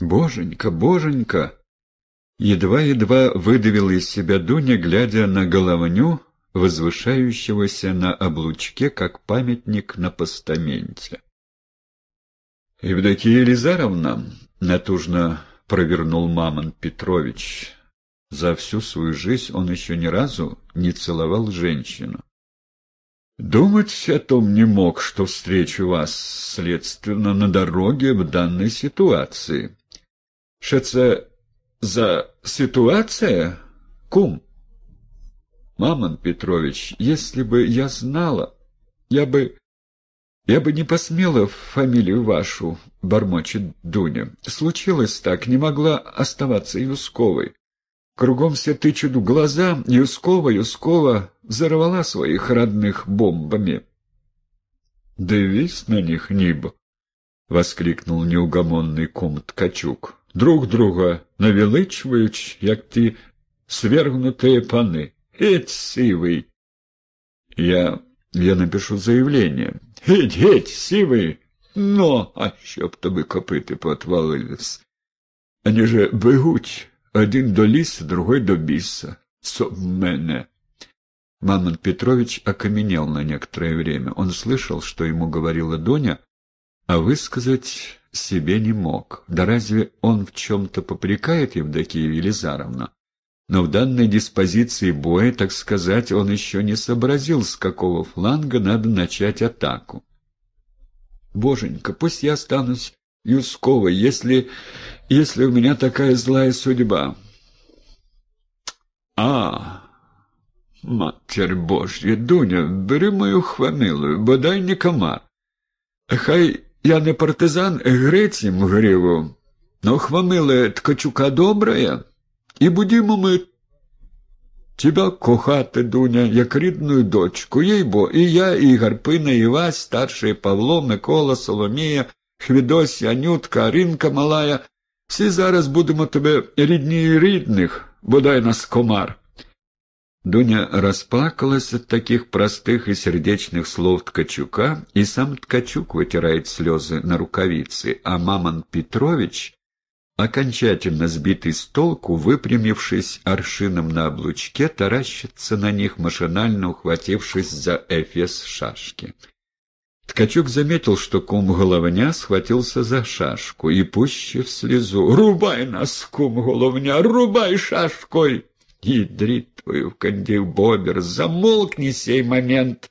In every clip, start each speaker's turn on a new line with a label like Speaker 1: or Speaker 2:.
Speaker 1: Боженька, боженька! Едва-едва выдавила из себя Дуня, глядя на головню, возвышающегося на облучке, как памятник на постаменте. «Евдокия Елизаровна», — натужно провернул Мамон Петрович, — за всю свою жизнь он еще ни разу не целовал женщину. «Думать о том не мог, что встречу вас, следственно, на дороге в данной ситуации. Что это за ситуация, кум?» «Мамон Петрович, если бы я знала, я бы...» «Я бы не посмела фамилию вашу», — бормочет Дуня. «Случилось так, не могла оставаться Юсковой. Кругом все тычут в глаза, Юскова, Юскова взорвала своих родных бомбами». «Дивись на них, небо!» — воскликнул неугомонный кум Ткачук. «Друг друга навеличують, як ті свергнутые паны. Геть сивый!» «Я... я напишу заявление». Геть, геть, сивий. Ну, а щоб тобі копити поотвалились. Они же бегуть один до ліса, другой до біса. Соб мене. Мамон Петрович окаменел на некоторое время. Он слышал, что ему говорила Доня, а высказать себе не мог. Да разве он в чем-то попрекает Евдокию Елизаровну? Но в данной диспозиции боя, так сказать, он еще не сообразил, с какого фланга надо начать атаку. «Боженька, пусть я останусь Юсковой, если... если у меня такая злая судьба». «А, Матерь Божья, Дуня, бери мою хванилу, бодай не кома. Хай я не партизан, грецім гриву, но хвамила ткачука добрая». І будемо ми тебе кохати, Дуня, як рідну дочку, їй бо і я, і Гарпина, і Вась, старший Павло, Микола, Соломія, Хвідося, Анютка, Аринка малая. Всі зараз будемо тебе рідні рідних, бодай нас комар. Дуня расплакалась от таких простых и сердечных слов Ткачука, и сам Ткачук вытирает слезы на рукавицы, а Мамон Петрович окончательно сбитый с толку, выпрямившись аршином на облучке, таращится на них, машинально ухватившись за эфес шашки. Ткачук заметил, что кум головня схватился за шашку и, пуще в слезу, «Рубай нас, кум головня, рубай шашкой!» «Ядрит твою в кондив бобер, замолкни сей момент!»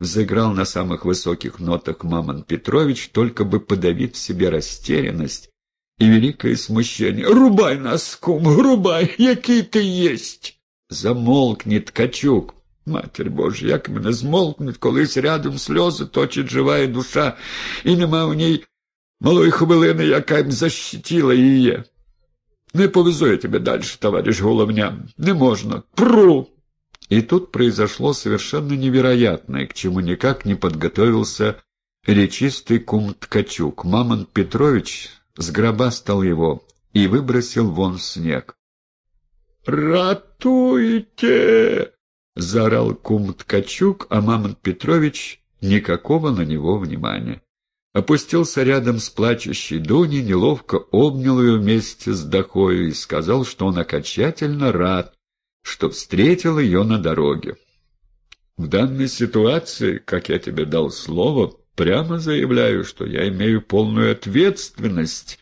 Speaker 1: Взыграл на самых высоких нотах Мамон Петрович, только бы подавить в себе растерянность, и великое смущение. «Рубай нас, кум, рубай, який ти єсть!» Замолкни, ткачук. Матір Божа, як мене змолкнуть, колись рядом сльози точить жива душа, і нема в ній малої хвилини, яка б защитила її. Не повезу я тебе дальше, товарищ Головня. Не можно. Пру! И тут произошло совершенно невероятное, к чему никак не подготовился речистый кум Ткачук. Мамон Петрович сгробастал его и выбросил вон в снег. «Ратуйте!» — заорал кум Ткачук, а Мамонт Петрович никакого на него внимания. Опустился рядом с плачущей Дуней, неловко обнял ее вместе с Дахою и сказал, что он окончательно рад, что встретил ее на дороге. «В данной ситуации, как я тебе дал слово, Прямо заявляю, что я имею полную ответственность,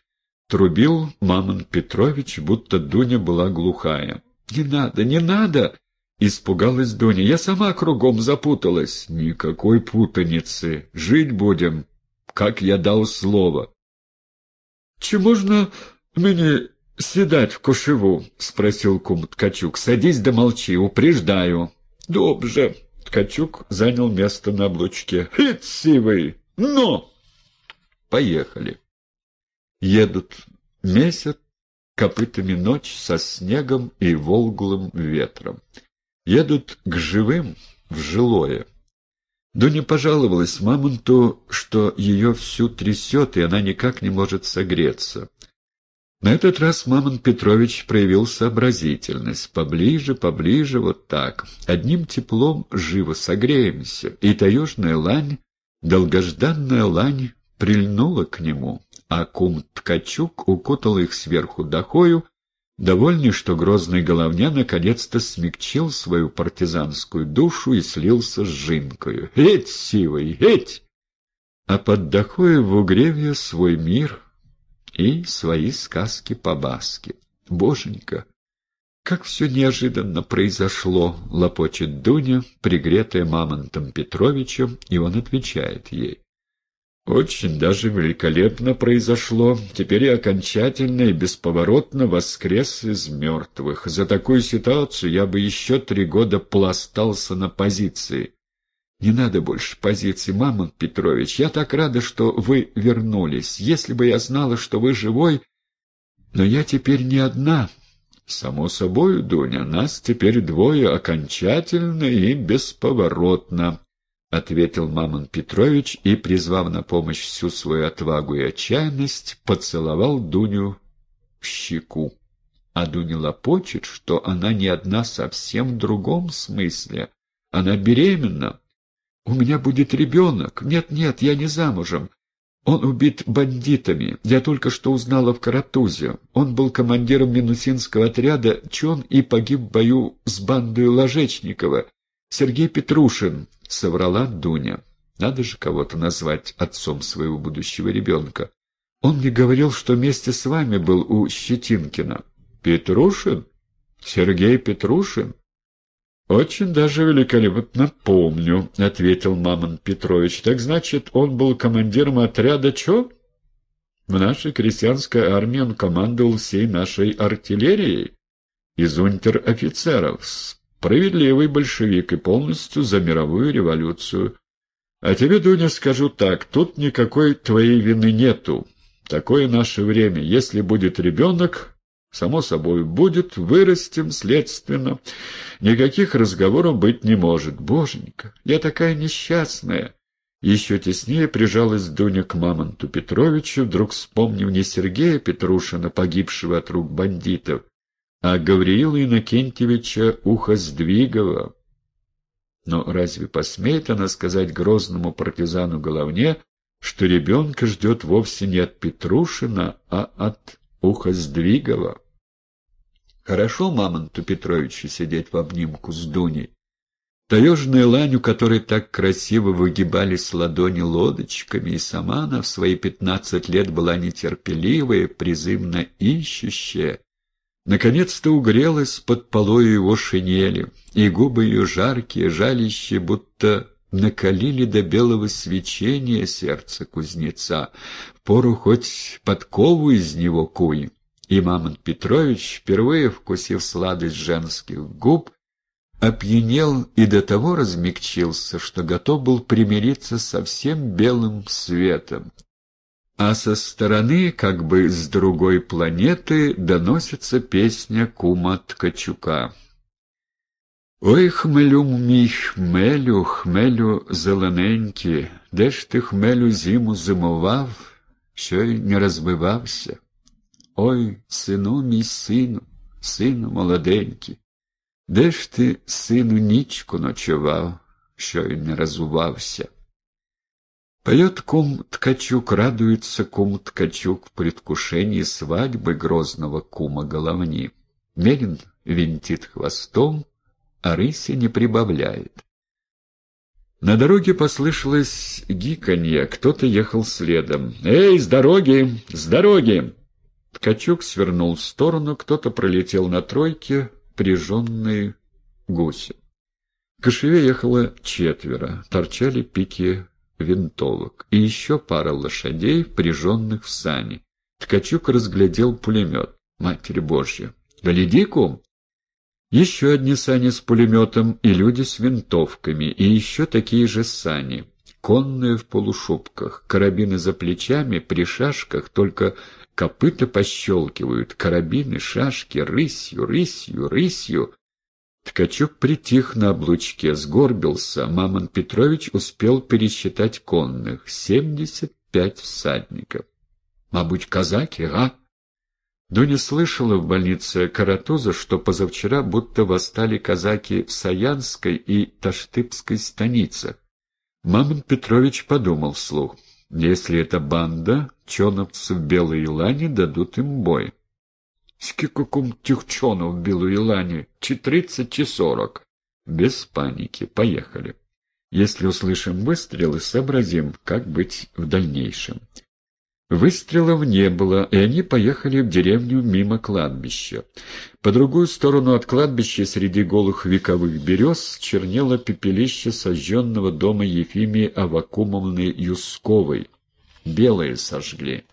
Speaker 1: трубил Мамон Петрович, будто Дуня была глухая. «Не надо, не надо!» — испугалась Дуня. «Я сама кругом запуталась». «Никакой путаницы. Жить будем, как я дал слово». «Чи можно мне седать в кошеву?» — спросил кум Ткачук. «Садись да молчи, упреждаю». «Добже». Ткачук занял место на облучке. «Хитсивый! Ну!» «Поехали!» Едут месяц, копытами ночь со снегом и волглым ветром. Едут к живым, в жилое. Дуня пожаловалась Мамонту, что ее всю трясет, и она никак не может согреться. На этот раз Мамон Петрович проявил сообразительность. Поближе, поближе, вот так. Одним теплом живо согреемся. И таежная лань, долгожданная лань, прильнула к нему. а кум Ткачук укутал их сверху дохою, довольный, что грозный головня наконец-то смягчил свою партизанскую душу и слился с жинкою. «Эть, сивый, эть!» А под дохою в угреве свой мир и свои сказки по-баске. Боженька! Как все неожиданно произошло, лопочет Дуня, пригретая Мамонтом Петровичем, и он отвечает ей. Очень даже великолепно произошло. Теперь я окончательно и бесповоротно воскрес из мертвых. За такую ситуацию я бы еще три года пластался на позиции. Не надо больше позиции, Мамонт Петрович. Я так рада, что вы вернулись. Если бы я знала, что вы живой... Но я теперь не одна. Само собой, Дуня, нас теперь двое окончательно и бесповоротно. — ответил Мамон Петрович и, призвав на помощь всю свою отвагу и отчаянность, поцеловал Дуню в щеку. А Дуня лопочет, что она не одна совсем в другом смысле. Она беременна. «У меня будет ребенок. Нет-нет, я не замужем. Он убит бандитами. Я только что узнала в Каратузе. Он был командиром минусинского отряда «Чон» и погиб в бою с бандой Ложечникова. Сергей Петрушин, — соврала Дуня. Надо же кого-то назвать отцом своего будущего ребенка. Он мне говорил, что вместе с вами был у Щетинкина. Петрушин? Сергей Петрушин? Очень даже великолепно помню, — ответил Мамон Петрович. Так значит, он был командиром отряда чё? В нашей крестьянской армии он командовал всей нашей артиллерией из унтер-офицеров. Справедливый большевик и полностью за мировую революцию. А тебе, Дуня, скажу так, тут никакой твоей вины нету. Такое наше время. Если будет ребенок, само собой будет, вырастем, следственно. Никаких разговоров быть не может. Боженька, я такая несчастная. Еще теснее прижалась Дуня к Мамонту Петровичу, вдруг вспомнив не Сергея Петрушина, погибшего от рук бандитов, а Гавриила Иннокентьевича Ухоздвигова. Но разве посмеет она сказать грозному партизану Головне, что ребенка ждет вовсе не от Петрушина, а от Ухоздвигова? Хорошо Мамонту Петровичу сидеть в обнимку с Дуней. Таежную лань, у которой так красиво выгибались ладони лодочками, и сама она в свои пятнадцать лет была нетерпеливая, призывно ищущая, Наконец-то угрелась под полою его шинели, и губы ее жаркие, жалящие, будто накалили до белого свечения сердце кузнеца. Пору хоть подкову из него куй. И Мамонт Петрович, впервые вкусив сладость женских губ, опьянел и до того размягчился, что готов был примириться со всем белым светом, а со стороны, как бы с другой планеты, доносится песня кума Ткачука. Ой, хмелю мій хмелю, хмелю зелененький, де ж ти хмелю зиму зимував, що й не розбивався? Ой, сину мій сину, сину молоденький, де ж ти, сину, нічку ночував, що й не розувався? Поет кум Ткачук, радуется кум Ткачук в предвкушении свадьбы грозного кума Головни. Мерин винтит хвостом, а рыси не прибавляет. На дороге послышалось гиканье, кто-то ехал следом. «Эй, с дороги! С дороги!» Ткачук свернул в сторону, кто-то пролетел на тройке, прижженные гуси. К кошеве ехало четверо, торчали пики винтовок и еще пара лошадей, впряженных в сани. Ткачук разглядел пулемет. Матерь Божья! Гляди, кум! Еще одни сани с пулеметом и люди с винтовками, и еще такие же сани. Конные в полушубках, карабины за плечами, при шашках, только копыта пощелкивают, карабины, шашки, рысью, рысью, рысью. Ткачук притих на облучке, сгорбился. Мамон Петрович успел пересчитать конных. Семьдесят пять всадников. Мабуть, казаки, а? Дуня слышала в больнице Каратуза, что позавчера будто восстали казаки в Саянской и Таштыбской станицах. Мамон Петрович подумал вслух. Если это банда, чоновцы в Белой Илане дадут им бой. Сколько кум тих чонов в Белой Илане? Чи тридцать, чи сорок? Без паники. Поехали. Если услышим выстрелы, сообразим, как быть в дальнейшем. Выстрелов не было, и они поехали в деревню мимо кладбища. По другую сторону от кладбища среди голых вековых берез чернело пепелище сожженного дома Ефимии Авакумовны Юсковой. Белые сожгли.